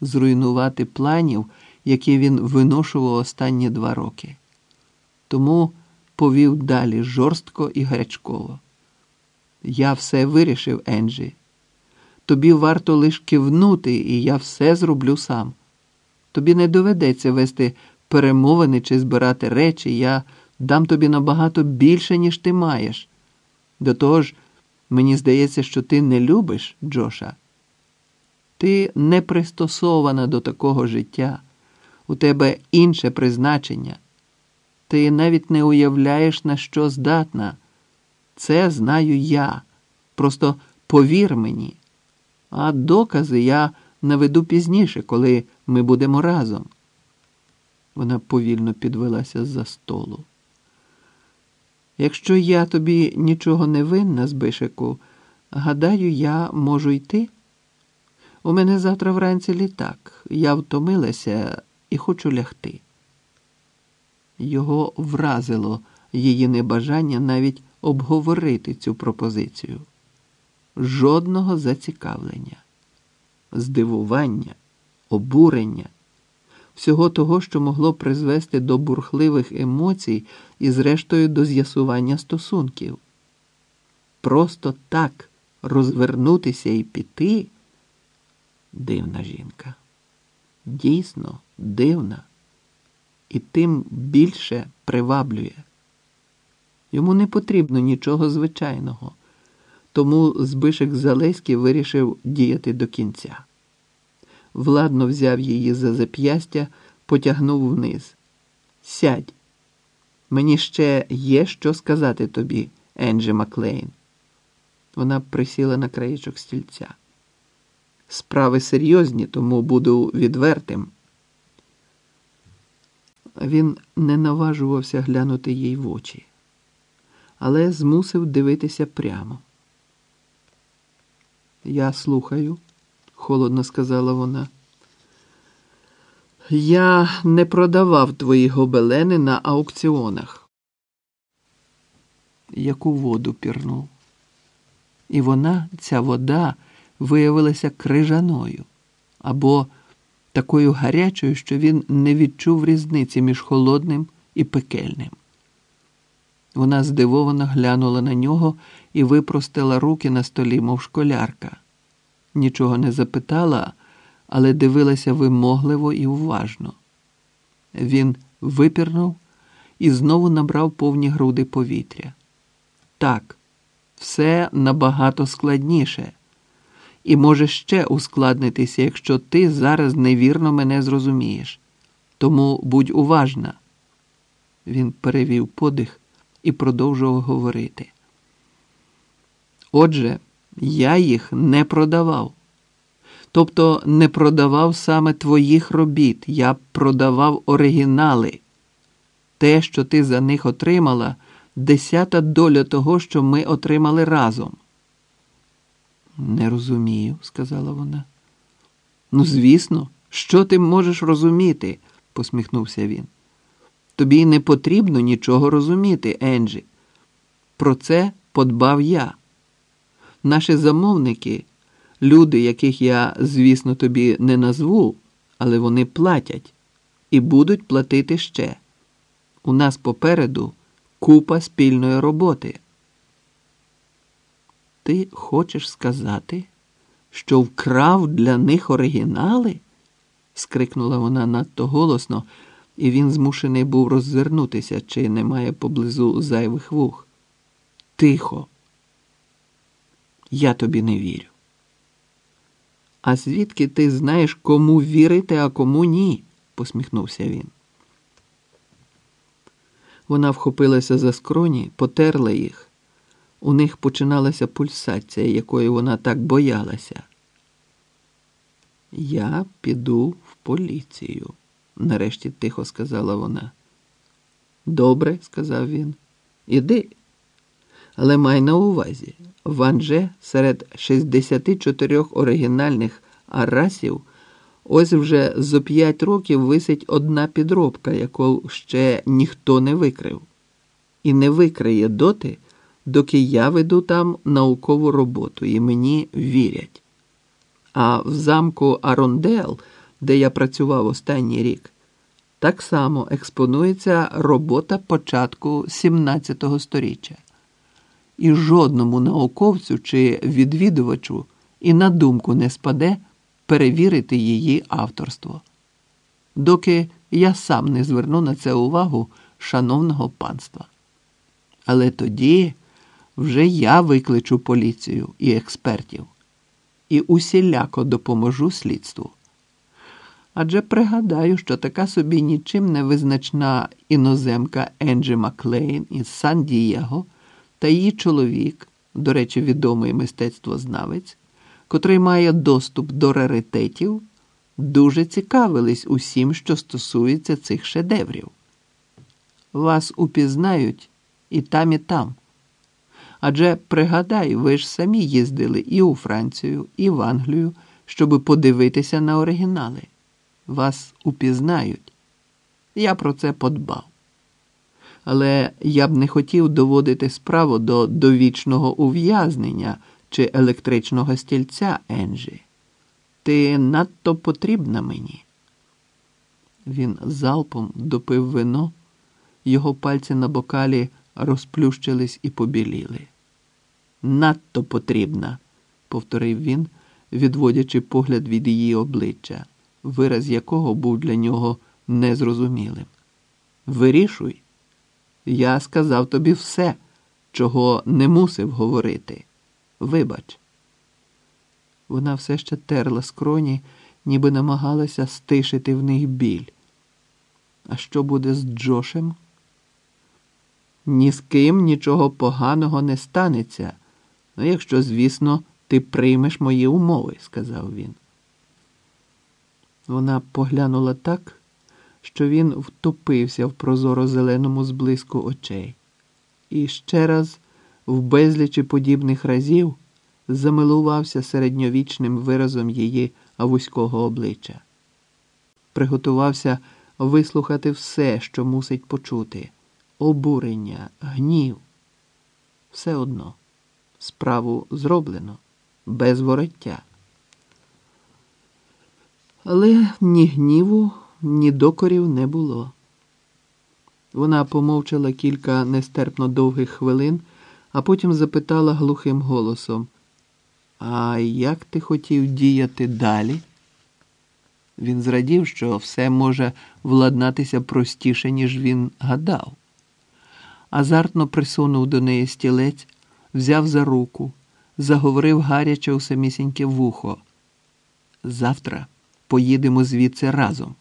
зруйнувати планів, які він виношував останні два роки. Тому повів далі жорстко і гарячково. Я все вирішив, Енджі. Тобі варто лиш кивнути, і я все зроблю сам. Тобі не доведеться вести перемовини чи збирати речі. Я дам тобі набагато більше, ніж ти маєш. До того ж, мені здається, що ти не любиш Джоша. Ти не пристосована до такого життя, у тебе інше призначення. Ти навіть не уявляєш, на що здатна. Це знаю я. Просто повір мені. А докази я наведу пізніше, коли ми будемо разом. Вона повільно підвелася з-за столу. Якщо я тобі нічого не винна, Збишику, гадаю, я можу йти. У мене завтра вранці літак. Я втомилася і хочу лягти. Його вразило її небажання навіть обговорити цю пропозицію. Жодного зацікавлення, здивування, обурення, всього того, що могло призвести до бурхливих емоцій і, зрештою, до з'ясування стосунків. Просто так розвернутися і піти дивна жінка. Дійсно дивна і тим більше приваблює. Йому не потрібно нічого звичайного, тому Збишек Залеський вирішив діяти до кінця. Владно взяв її за зап'ястя, потягнув вниз. Сядь. Мені ще є що сказати тобі, Енджі Маклейн. Вона присіла на краєчок стільця. Справи серйозні, тому буду відвертим. Він не наважувався глянути їй в очі, але змусив дивитися прямо. Я слухаю, холодно сказала вона. Я не продавав твої гобелени на аукціонах. Яку воду пірнув. І вона, ця вода, виявилася крижаною або такою гарячою, що він не відчув різниці між холодним і пекельним. Вона здивовано глянула на нього і випростила руки на столі, мов школярка. Нічого не запитала, але дивилася вимогливо і уважно. Він випірнув і знову набрав повні груди повітря. Так, все набагато складніше і може ще ускладнитися, якщо ти зараз невірно мене зрозумієш. Тому будь уважна. Він перевів подих і продовжував говорити. Отже, я їх не продавав. Тобто не продавав саме твоїх робіт, я продавав оригінали. Те, що ти за них отримала, десята доля того, що ми отримали разом. Не розумію, сказала вона. Ну, звісно, що ти можеш розуміти? посміхнувся він. Тобі не потрібно нічого розуміти, Енджі. Про це подбав я. Наші замовники, люди, яких я, звісно, тобі не назву, але вони платять і будуть платити ще. У нас попереду купа спільної роботи. Ти хочеш сказати, що вкрав для них оригінали? скрикнула вона надто голосно, і він змушений був роззирнутися, чи немає поблизу зайвих вух. Тихо. Я тобі не вірю. А звідки ти знаєш, кому вірити, а кому ні? посміхнувся він. Вона вхопилася за скроні, потерла їх. У них починалася пульсація, якої вона так боялася. Я піду в поліцію, нарешті тихо сказала вона. Добре, сказав він. Іди. Але май на увазі, в Анже серед 64 оригінальних арасів ось вже зо п'ять років висить одна підробка, яку ще ніхто не викрив. І не викриє доти доки я веду там наукову роботу і мені вірять. А в замку Арондел де я працював останній рік, так само експонується робота початку 17 століття. І жодному науковцю чи відвідувачу і на думку не спаде перевірити її авторство. Доки я сам не зверну на це увагу шановного панства. Але тоді вже я викличу поліцію і експертів і усіляко допоможу слідству. Адже пригадаю, що така собі нічим не визначна іноземка Енджі Маклейн із Сан Дієго та її чоловік, до речі, відомий мистецтвознавець, котрий має доступ до раритетів, дуже цікавились усім, що стосується цих шедеврів. Вас упізнають і там, і там. Адже пригадай, ви ж самі їздили і у Францію, і в Англію, щоб подивитися на оригінали. Вас упізнають. Я про це подбав. Але я б не хотів доводити справу до довічного ув'язнення чи електричного стільця, Енджі. Ти надто потрібна мені. Він залпом допив вино, його пальці на бокалі розплющились і побіліли. Надто потрібна, повторив він, відводячи погляд від її обличчя, вираз якого був для нього незрозумілим. Вирішуй, я сказав тобі все, чого не мусив говорити. Вибач. Вона все ще терла скроні, ніби намагалася стишити в них біль. А що буде з Джошем? Ні з ким нічого поганого не станеться, ну, якщо, звісно, ти приймеш мої умови, сказав він. Вона поглянула так, що він втопився в прозоро зеленому зблиску очей, і ще раз, в безлічі подібних разів, замилувався середньовічним виразом її вузького обличчя. Приготувався вислухати все, що мусить почути обурення, гнів. Все одно справу зроблено без вороття. Але ні гніву, ні докорів не було. Вона помовчала кілька нестерпно довгих хвилин, а потім запитала глухим голосом: А як ти хотів діяти далі? Він зрадів, що все може владнатися простіше, ніж він гадав азартно присунув до неї стілець, взяв за руку, заговорив гаряче у самісіньке вухо. Завтра поїдемо звідси разом.